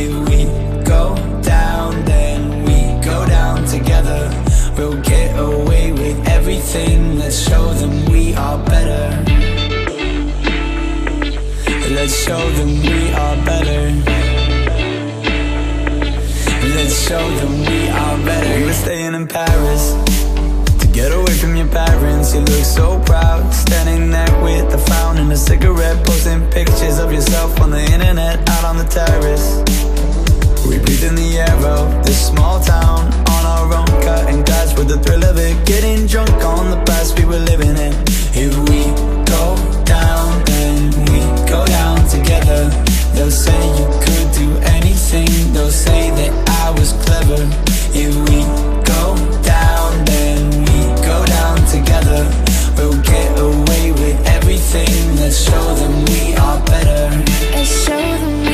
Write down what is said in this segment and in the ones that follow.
If we go down, then we go down together. We'll get away with everything. Let's show them we are better. Let's show them we are better. Let's show them we are better. We were staying in Paris To get away from your parents. You look so proud Standing there with a frown and a cigarette Posting pictures of yourself on the internet Out on the terrace We breathe in the air of this small town On our own, cutting glass with the thrill of it. Getting drunk on the past we were living in. If we go down, then we go down together. They'll say you could do anything. They'll say that I was clever. If we go down, then we go down together. We'll get away with everything. Let's show them we are better. Let's show them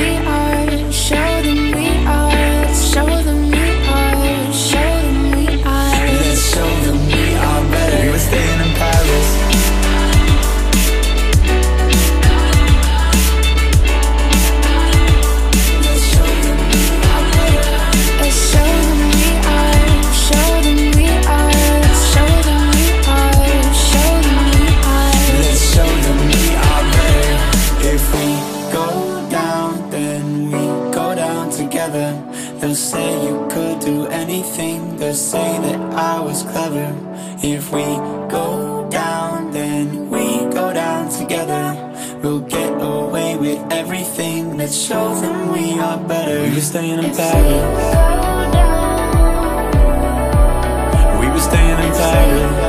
you could do anything They'll say that I was clever. If we go down, then we go down together. We'll get away with everything Let's show them we are better. We were staying in Paris We were staying in Paris We were staying in Paris